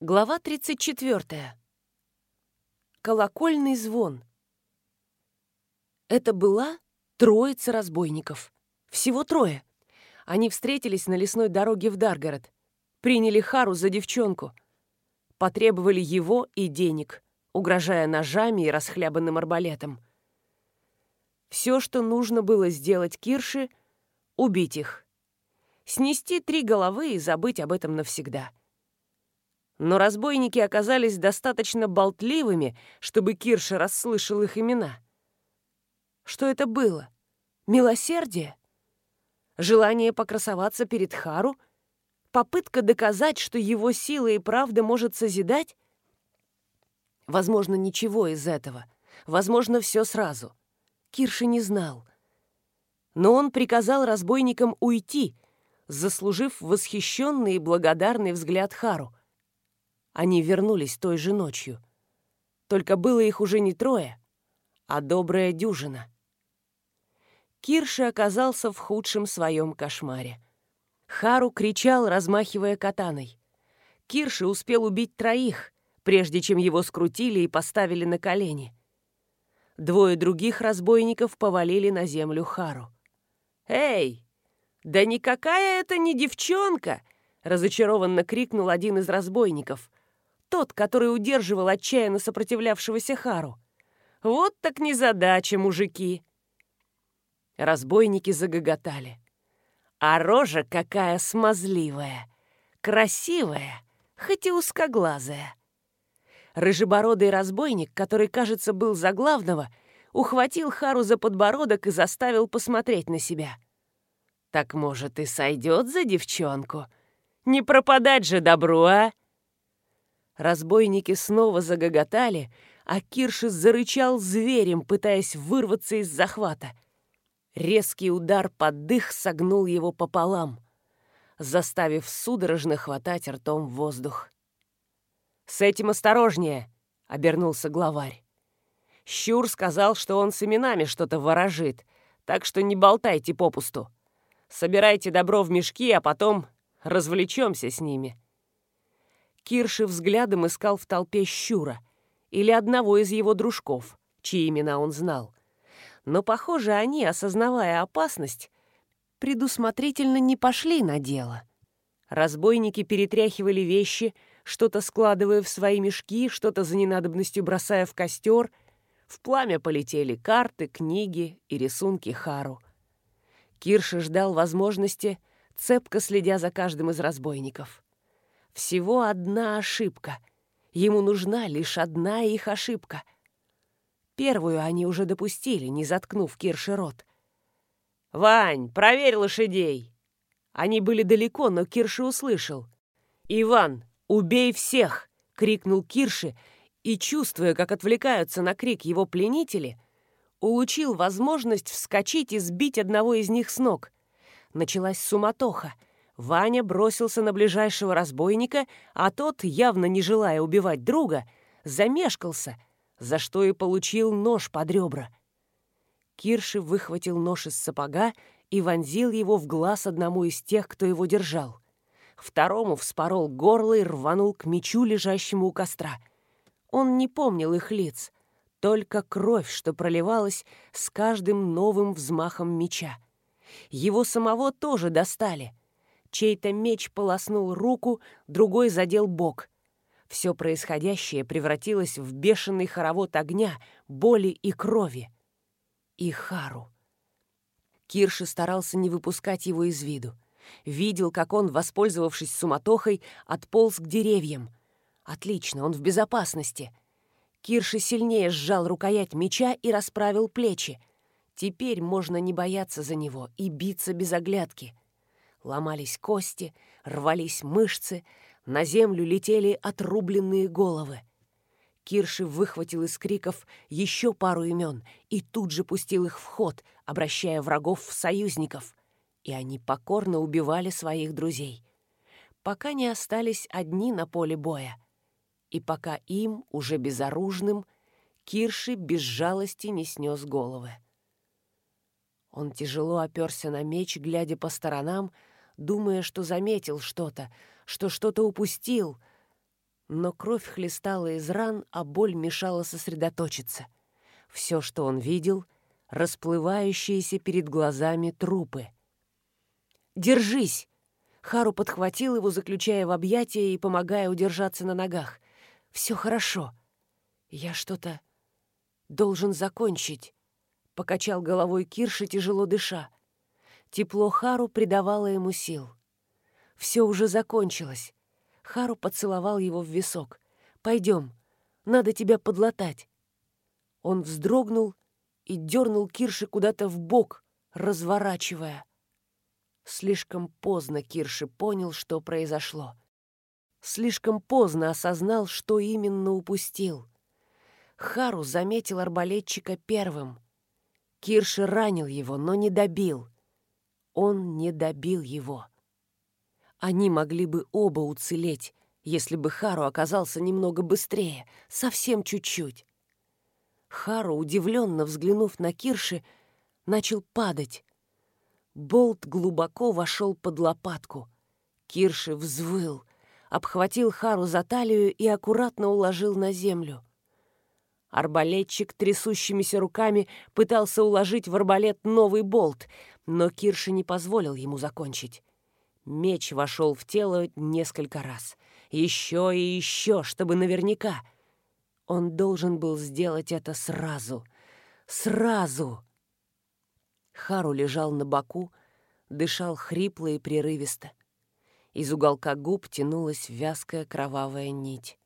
Глава 34. Колокольный звон. Это была троица разбойников. Всего трое. Они встретились на лесной дороге в Даргород. Приняли Хару за девчонку. Потребовали его и денег, угрожая ножами и расхлябанным арбалетом. Все, что нужно было сделать Кирше — убить их. Снести три головы и забыть об этом навсегда — но разбойники оказались достаточно болтливыми, чтобы Кирша расслышал их имена. Что это было? Милосердие? Желание покрасоваться перед Хару? Попытка доказать, что его сила и правда может созидать? Возможно, ничего из этого. Возможно, все сразу. Кирша не знал. Но он приказал разбойникам уйти, заслужив восхищенный и благодарный взгляд Хару. Они вернулись той же ночью. Только было их уже не трое, а добрая дюжина. Кирши оказался в худшем своем кошмаре. Хару кричал, размахивая катаной. Кирши успел убить троих, прежде чем его скрутили и поставили на колени. Двое других разбойников повалили на землю Хару. «Эй, да никакая это не девчонка!» — разочарованно крикнул один из разбойников, тот, который удерживал отчаянно сопротивлявшегося Хару. «Вот так незадача, мужики!» Разбойники загоготали. А рожа какая смазливая, красивая, хоть и узкоглазая. Рыжебородый разбойник, который, кажется, был за главного, ухватил Хару за подбородок и заставил посмотреть на себя. «Так, может, и сойдет за девчонку? Не пропадать же добру, а?» Разбойники снова загоготали, а Киршис зарычал зверем, пытаясь вырваться из захвата. Резкий удар под дых согнул его пополам, заставив судорожно хватать ртом воздух. «С этим осторожнее!» — обернулся главарь. «Щур сказал, что он с именами что-то ворожит, так что не болтайте попусту. Собирайте добро в мешки, а потом развлечемся с ними». Кирши взглядом искал в толпе Щура или одного из его дружков, чьи имена он знал. Но, похоже, они, осознавая опасность, предусмотрительно не пошли на дело. Разбойники перетряхивали вещи, что-то складывая в свои мешки, что-то за ненадобностью бросая в костер. В пламя полетели карты, книги и рисунки Хару. Кирша ждал возможности, цепко следя за каждым из разбойников. Всего одна ошибка. Ему нужна лишь одна их ошибка. Первую они уже допустили, не заткнув Кирши рот. «Вань, проверь лошадей!» Они были далеко, но Кирши услышал. «Иван, убей всех!» — крикнул Кирши, и, чувствуя, как отвлекаются на крик его пленители, улучил возможность вскочить и сбить одного из них с ног. Началась суматоха — Ваня бросился на ближайшего разбойника, а тот, явно не желая убивать друга, замешкался, за что и получил нож под ребра. Кирши выхватил нож из сапога и вонзил его в глаз одному из тех, кто его держал. Второму вспорол горло и рванул к мечу, лежащему у костра. Он не помнил их лиц, только кровь, что проливалась с каждым новым взмахом меча. Его самого тоже достали — Чей-то меч полоснул руку, другой задел бок. Все происходящее превратилось в бешеный хоровод огня, боли и крови. И Хару. Кирши старался не выпускать его из виду. Видел, как он, воспользовавшись суматохой, отполз к деревьям. Отлично, он в безопасности. Кирши сильнее сжал рукоять меча и расправил плечи. Теперь можно не бояться за него и биться без оглядки. Ломались кости, рвались мышцы, на землю летели отрубленные головы. Кирши выхватил из криков еще пару имен и тут же пустил их в ход, обращая врагов в союзников. И они покорно убивали своих друзей. Пока не остались одни на поле боя. И пока им, уже безоружным, Кирши без жалости не снес головы. Он тяжело оперся на меч, глядя по сторонам, думая, что заметил что-то, что что-то упустил. Но кровь хлестала из ран, а боль мешала сосредоточиться. Все, что он видел — расплывающиеся перед глазами трупы. «Держись!» Хару подхватил его, заключая в объятия и помогая удержаться на ногах. «Все хорошо. Я что-то должен закончить», — покачал головой Кирши, тяжело дыша. Тепло Хару придавало ему сил. Все уже закончилось. Хару поцеловал его в висок. «Пойдем, надо тебя подлатать». Он вздрогнул и дернул Кирши куда-то в бок, разворачивая. Слишком поздно Кирши понял, что произошло. Слишком поздно осознал, что именно упустил. Хару заметил арбалетчика первым. Кирши ранил его, но не добил. Он не добил его. Они могли бы оба уцелеть, если бы Хару оказался немного быстрее, совсем чуть-чуть. Хару, удивленно взглянув на Кирши, начал падать. Болт глубоко вошел под лопатку. Кирши взвыл, обхватил Хару за талию и аккуратно уложил на землю. Арбалетчик трясущимися руками пытался уложить в арбалет новый болт, но Кирши не позволил ему закончить. Меч вошел в тело несколько раз. Еще и еще, чтобы наверняка. Он должен был сделать это сразу. Сразу! Хару лежал на боку, дышал хрипло и прерывисто. Из уголка губ тянулась вязкая кровавая нить.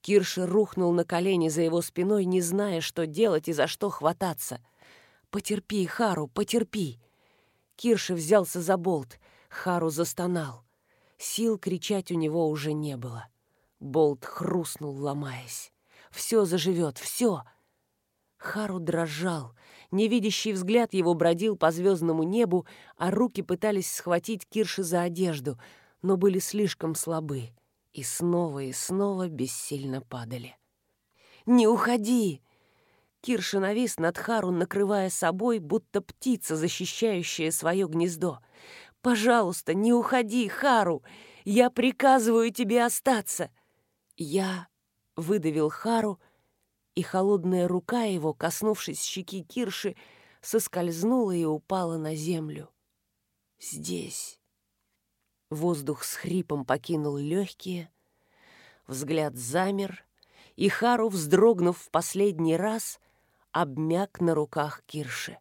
Кирши рухнул на колени за его спиной, не зная, что делать и за что хвататься. «Потерпи, Хару, потерпи!» Кирши взялся за болт — Хару застонал. Сил кричать у него уже не было. Болт хрустнул, ломаясь. «Все заживет, все!» Хару дрожал. Невидящий взгляд его бродил по звездному небу, а руки пытались схватить Кирши за одежду, но были слишком слабы и снова и снова бессильно падали. «Не уходи!» Кирша навис над Хару, накрывая собой, будто птица, защищающая свое гнездо. Пожалуйста, не уходи, Хару! Я приказываю тебе остаться!» Я выдавил Хару, и холодная рука его, коснувшись щеки Кирши, соскользнула и упала на землю. «Здесь». Воздух с хрипом покинул легкие, взгляд замер, и Хару, вздрогнув в последний раз, обмяк на руках Кирши.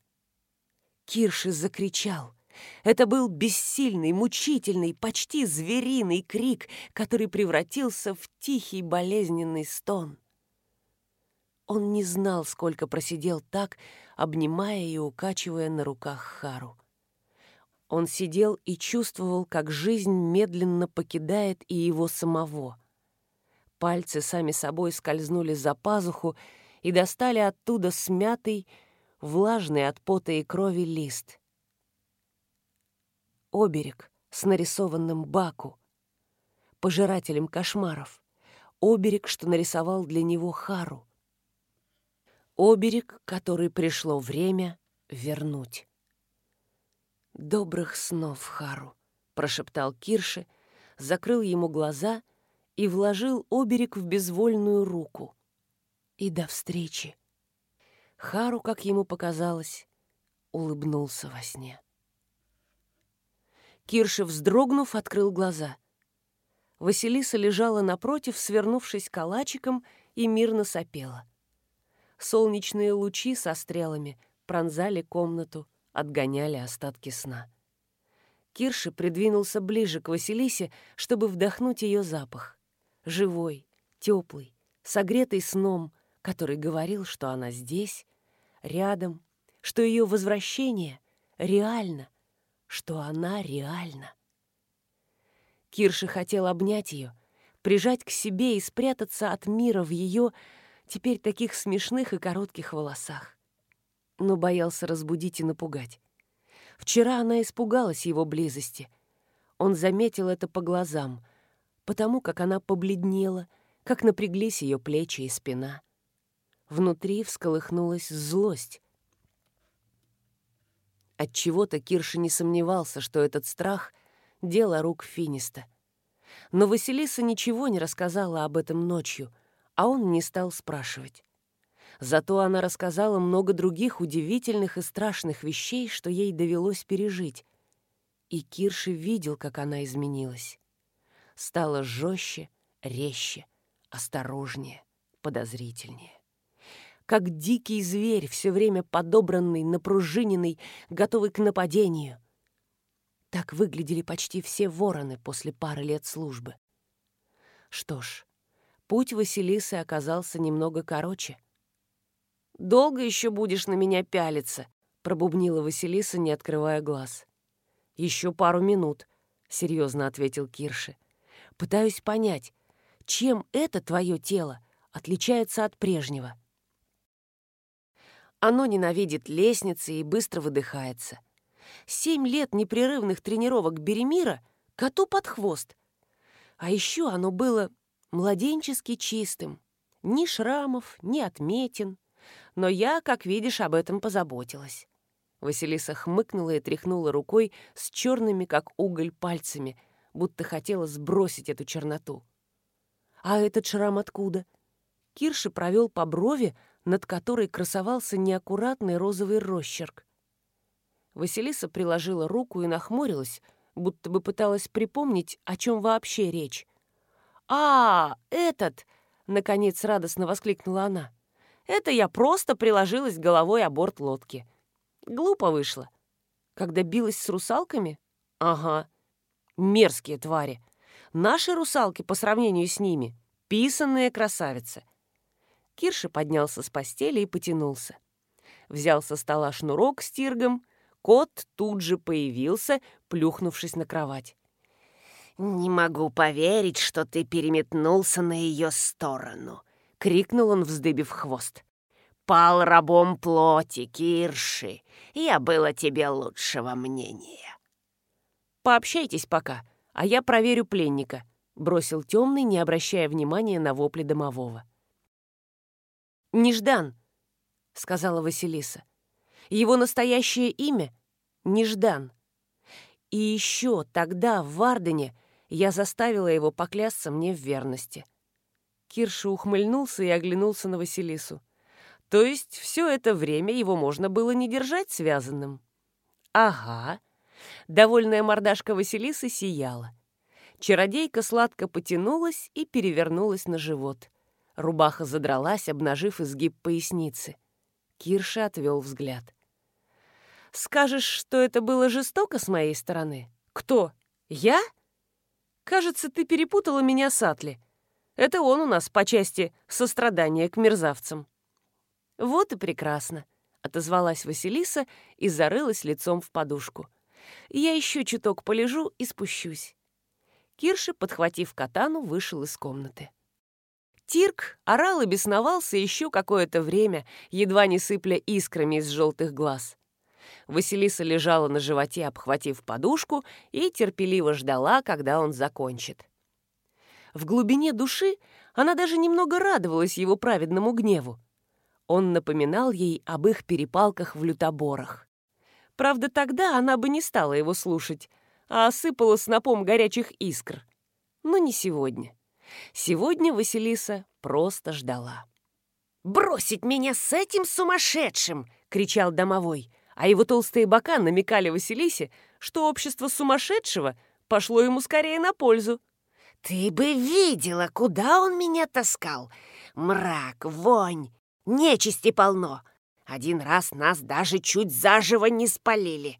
Кирши закричал — это был бессильный, мучительный, почти звериный крик, который превратился в тихий болезненный стон. Он не знал, сколько просидел так, обнимая и укачивая на руках Хару. Он сидел и чувствовал, как жизнь медленно покидает и его самого. Пальцы сами собой скользнули за пазуху и достали оттуда смятый, влажный от пота и крови лист — оберег с нарисованным Баку, пожирателем кошмаров, оберег, что нарисовал для него Хару, оберег, который пришло время вернуть. «Добрых снов, Хару!» — прошептал Кирши, закрыл ему глаза и вложил оберег в безвольную руку. «И до встречи!» Хару, как ему показалось, улыбнулся во сне. Кирша, вздрогнув, открыл глаза. Василиса лежала напротив, свернувшись калачиком, и мирно сопела. Солнечные лучи со стрелами пронзали комнату, отгоняли остатки сна. Кирша придвинулся ближе к Василисе, чтобы вдохнуть ее запах. Живой, теплый, согретый сном, который говорил, что она здесь, рядом, что ее возвращение реально — что она реальна. Кирша хотел обнять ее, прижать к себе и спрятаться от мира в ее теперь таких смешных и коротких волосах. Но боялся разбудить и напугать. Вчера она испугалась его близости. Он заметил это по глазам, потому как она побледнела, как напряглись ее плечи и спина. Внутри всколыхнулась злость, от чего то Кирша не сомневался, что этот страх — дело рук Финиста. Но Василиса ничего не рассказала об этом ночью, а он не стал спрашивать. Зато она рассказала много других удивительных и страшных вещей, что ей довелось пережить. И Кирши видел, как она изменилась. Стала жестче, резче, осторожнее, подозрительнее. Как дикий зверь, все время подобранный, напружиненный, готовый к нападению. Так выглядели почти все вороны после пары лет службы. Что ж, путь Василисы оказался немного короче — «Долго еще будешь на меня пялиться?» — пробубнила Василиса, не открывая глаз. «Еще пару минут», — серьезно ответил Кирши. «Пытаюсь понять, чем это твое тело отличается от прежнего?» Оно ненавидит лестницы и быстро выдыхается. Семь лет непрерывных тренировок Беремира коту под хвост. А еще оно было младенчески чистым. Ни шрамов, ни отметин но я, как видишь, об этом позаботилась». Василиса хмыкнула и тряхнула рукой с черными, как уголь, пальцами, будто хотела сбросить эту черноту. «А этот шрам откуда?» Кирши провел по брови, над которой красовался неаккуратный розовый росчерк. Василиса приложила руку и нахмурилась, будто бы пыталась припомнить, о чем вообще речь. «А, этот!» — наконец радостно воскликнула она. Это я просто приложилась головой о борт лодки. Глупо вышло. Когда билась с русалками? Ага. Мерзкие твари. Наши русалки по сравнению с ними — писанные красавицы. Кирша поднялся с постели и потянулся. Взял со стола шнурок с тиргом. Кот тут же появился, плюхнувшись на кровать. «Не могу поверить, что ты переметнулся на ее сторону», — крикнул он, вздыбив хвост. «Пал рабом плоти, Кирши. Я было тебе лучшего мнения». «Пообщайтесь пока, а я проверю пленника», — бросил темный, не обращая внимания на вопли домового. «Неждан», — сказала Василиса. «Его настоящее имя — Неждан. И еще тогда, в Вардене, я заставила его поклясться мне в верности. Кирша ухмыльнулся и оглянулся на Василису. То есть все это время его можно было не держать связанным? Ага. Довольная мордашка Василисы сияла. Чародейка сладко потянулась и перевернулась на живот. Рубаха задралась, обнажив изгиб поясницы. Кирша отвел взгляд. «Скажешь, что это было жестоко с моей стороны? Кто? Я? Кажется, ты перепутала меня с Атли. Это он у нас по части сострадания к мерзавцам». «Вот и прекрасно», — отозвалась Василиса и зарылась лицом в подушку. «Я еще чуток полежу и спущусь». Кирши, подхватив катану, вышел из комнаты. Тирк орал и бесновался еще какое-то время, едва не сыпля искрами из желтых глаз. Василиса лежала на животе, обхватив подушку, и терпеливо ждала, когда он закончит. В глубине души она даже немного радовалась его праведному гневу. Он напоминал ей об их перепалках в лютоборах. Правда, тогда она бы не стала его слушать, а осыпала снопом горячих искр. Но не сегодня. Сегодня Василиса просто ждала. «Бросить меня с этим сумасшедшим!» — кричал домовой, а его толстые бока намекали Василисе, что общество сумасшедшего пошло ему скорее на пользу. «Ты бы видела, куда он меня таскал! Мрак, вонь, нечисти полно! Один раз нас даже чуть заживо не спалили.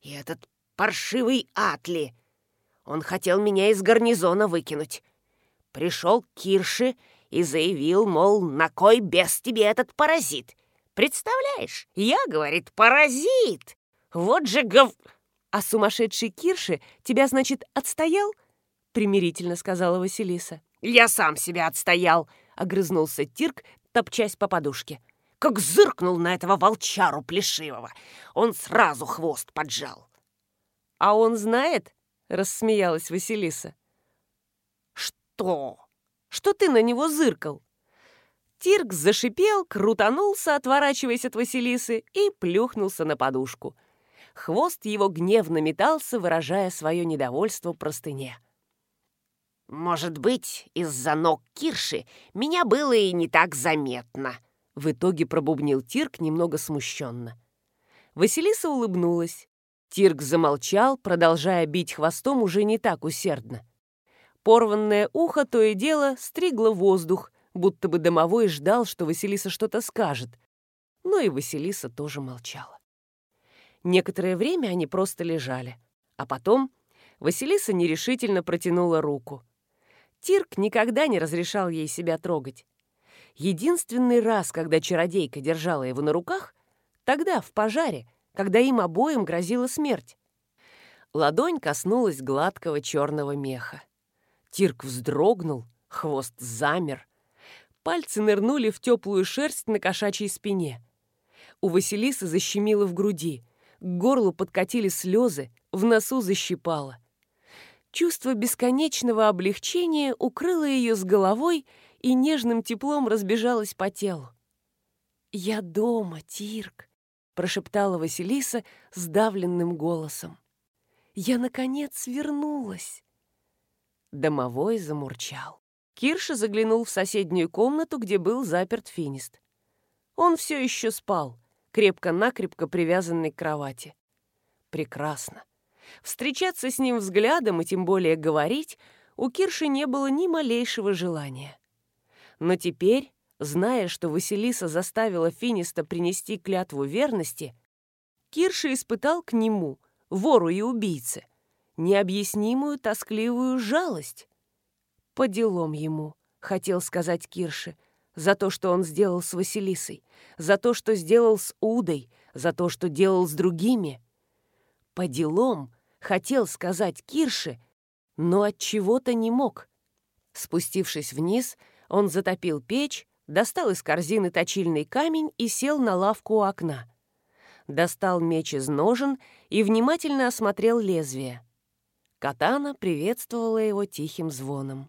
И этот паршивый Атли! Он хотел меня из гарнизона выкинуть. Пришел Кирши и заявил, мол, на кой без тебе этот паразит? Представляешь, я, говорит, паразит! Вот же гов... А сумасшедший Кирши тебя, значит, отстоял? — примирительно сказала Василиса. «Я сам себя отстоял!» — огрызнулся Тирк, топчась по подушке. «Как зыркнул на этого волчару плешивого! Он сразу хвост поджал!» «А он знает?» — рассмеялась Василиса. «Что?» «Что ты на него зыркал?» Тирк зашипел, крутанулся, отворачиваясь от Василисы, и плюхнулся на подушку. Хвост его гневно метался, выражая свое недовольство простыне. Может быть, из-за ног Кирши меня было и не так заметно. В итоге пробубнил Тирк немного смущенно. Василиса улыбнулась. Тирк замолчал, продолжая бить хвостом уже не так усердно. Порванное ухо то и дело стригло воздух, будто бы домовой ждал, что Василиса что-то скажет. Но и Василиса тоже молчала. Некоторое время они просто лежали. А потом Василиса нерешительно протянула руку. Тирк никогда не разрешал ей себя трогать. Единственный раз, когда чародейка держала его на руках, тогда, в пожаре, когда им обоим грозила смерть. Ладонь коснулась гладкого черного меха. Тирк вздрогнул, хвост замер. Пальцы нырнули в теплую шерсть на кошачьей спине. У Василисы защемило в груди, к горлу подкатили слезы, в носу защипало. Чувство бесконечного облегчения укрыло ее с головой и нежным теплом разбежалось по телу. «Я дома, Тирк», — прошептала Василиса сдавленным голосом. «Я, наконец, вернулась!» Домовой замурчал. Кирша заглянул в соседнюю комнату, где был заперт финист. Он все еще спал, крепко-накрепко привязанный к кровати. Прекрасно. Встречаться с ним взглядом и тем более говорить у Кирши не было ни малейшего желания. Но теперь, зная, что Василиса заставила Финиста принести клятву верности, Кирша испытал к нему, вору и убийце, необъяснимую тоскливую жалость. По делам ему, хотел сказать Кирше, за то, что он сделал с Василисой, за то, что сделал с Удой, за то, что делал с другими. По делам хотел сказать Кирше, но от чего-то не мог. Спустившись вниз, он затопил печь, достал из корзины точильный камень и сел на лавку у окна. Достал меч из ножен и внимательно осмотрел лезвие. Катана приветствовала его тихим звоном.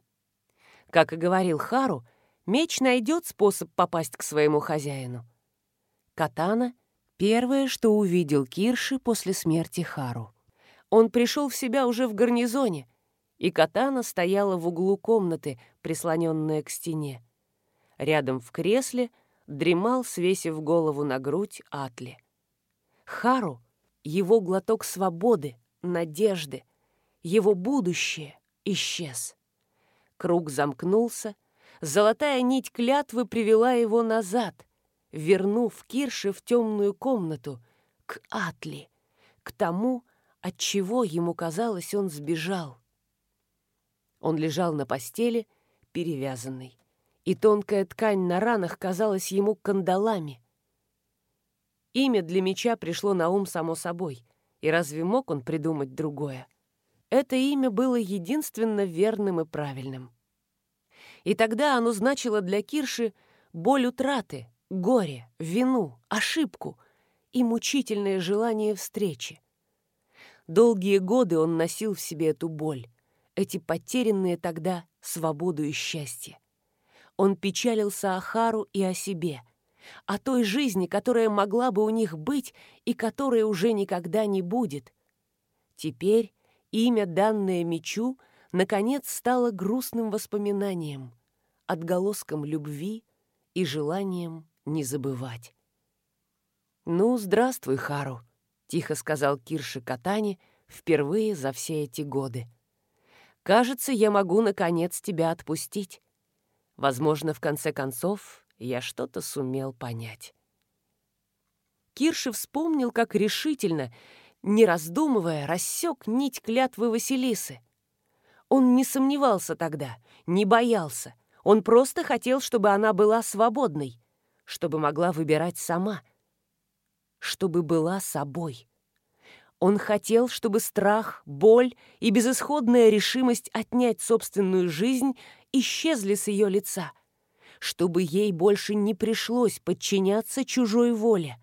Как и говорил Хару, меч найдет способ попасть к своему хозяину. Катана — первое, что увидел Кирши после смерти Хару. Он пришел в себя уже в гарнизоне, и катана стояла в углу комнаты, прислоненная к стене. Рядом в кресле дремал, свесив голову на грудь, Атли. Хару — его глоток свободы, надежды, его будущее исчез. Круг замкнулся, золотая нить клятвы привела его назад, вернув Кирши в темную комнату, к Атли, к тому, от чего ему казалось, он сбежал. Он лежал на постели, перевязанный, и тонкая ткань на ранах казалась ему кандалами. Имя для меча пришло на ум само собой, и разве мог он придумать другое? Это имя было единственно верным и правильным. И тогда оно значило для Кирши боль утраты, горе, вину, ошибку и мучительное желание встречи. Долгие годы он носил в себе эту боль, эти потерянные тогда свободу и счастье. Он печалился о Хару и о себе, о той жизни, которая могла бы у них быть и которая уже никогда не будет. Теперь имя, данное мечу, наконец стало грустным воспоминанием, отголоском любви и желанием не забывать. «Ну, здравствуй, Хару», тихо сказал Кирши Катани впервые за все эти годы. «Кажется, я могу, наконец, тебя отпустить. Возможно, в конце концов, я что-то сумел понять». Кирши вспомнил, как решительно, не раздумывая, рассек нить клятвы Василисы. Он не сомневался тогда, не боялся. Он просто хотел, чтобы она была свободной, чтобы могла выбирать сама — чтобы была собой. Он хотел, чтобы страх, боль и безысходная решимость отнять собственную жизнь исчезли с ее лица, чтобы ей больше не пришлось подчиняться чужой воле.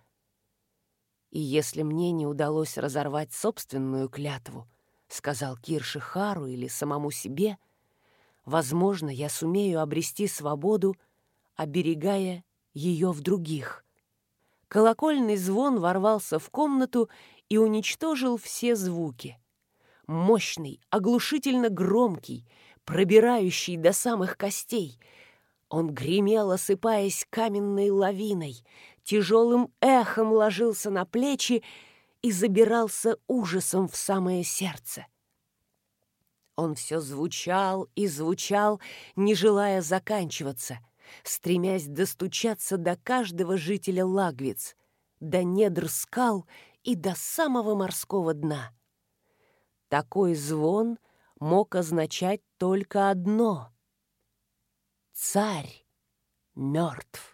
«И если мне не удалось разорвать собственную клятву, — сказал Кирши Хару или самому себе, — возможно, я сумею обрести свободу, оберегая ее в других». Колокольный звон ворвался в комнату и уничтожил все звуки. Мощный, оглушительно громкий, пробирающий до самых костей. Он гремел, осыпаясь каменной лавиной, тяжелым эхом ложился на плечи и забирался ужасом в самое сердце. Он все звучал и звучал, не желая заканчиваться, стремясь достучаться до каждого жителя Лагвиц, до недр скал и до самого морского дна. Такой звон мог означать только одно — царь мертв.